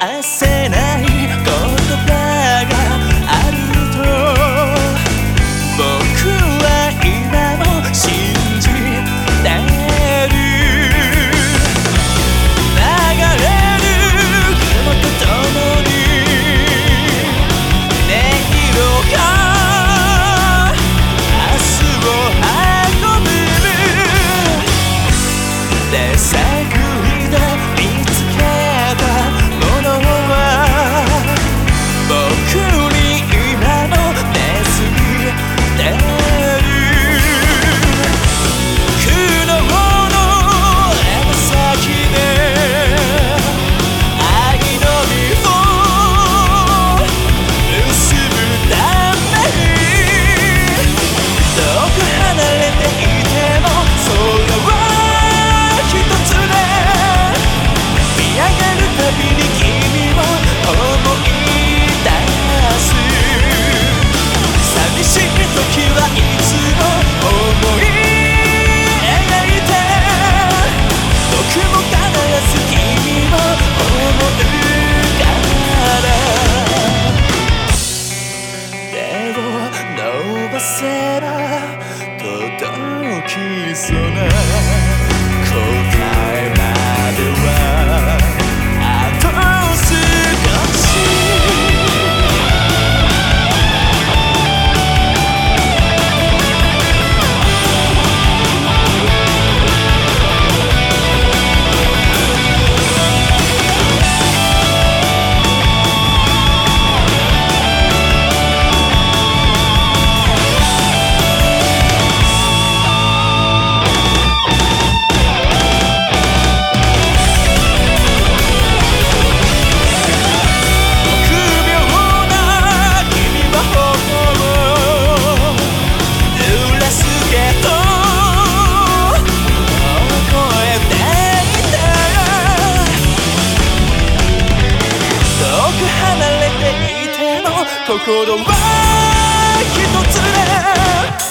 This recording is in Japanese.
焦ら心は一つでうつむいている君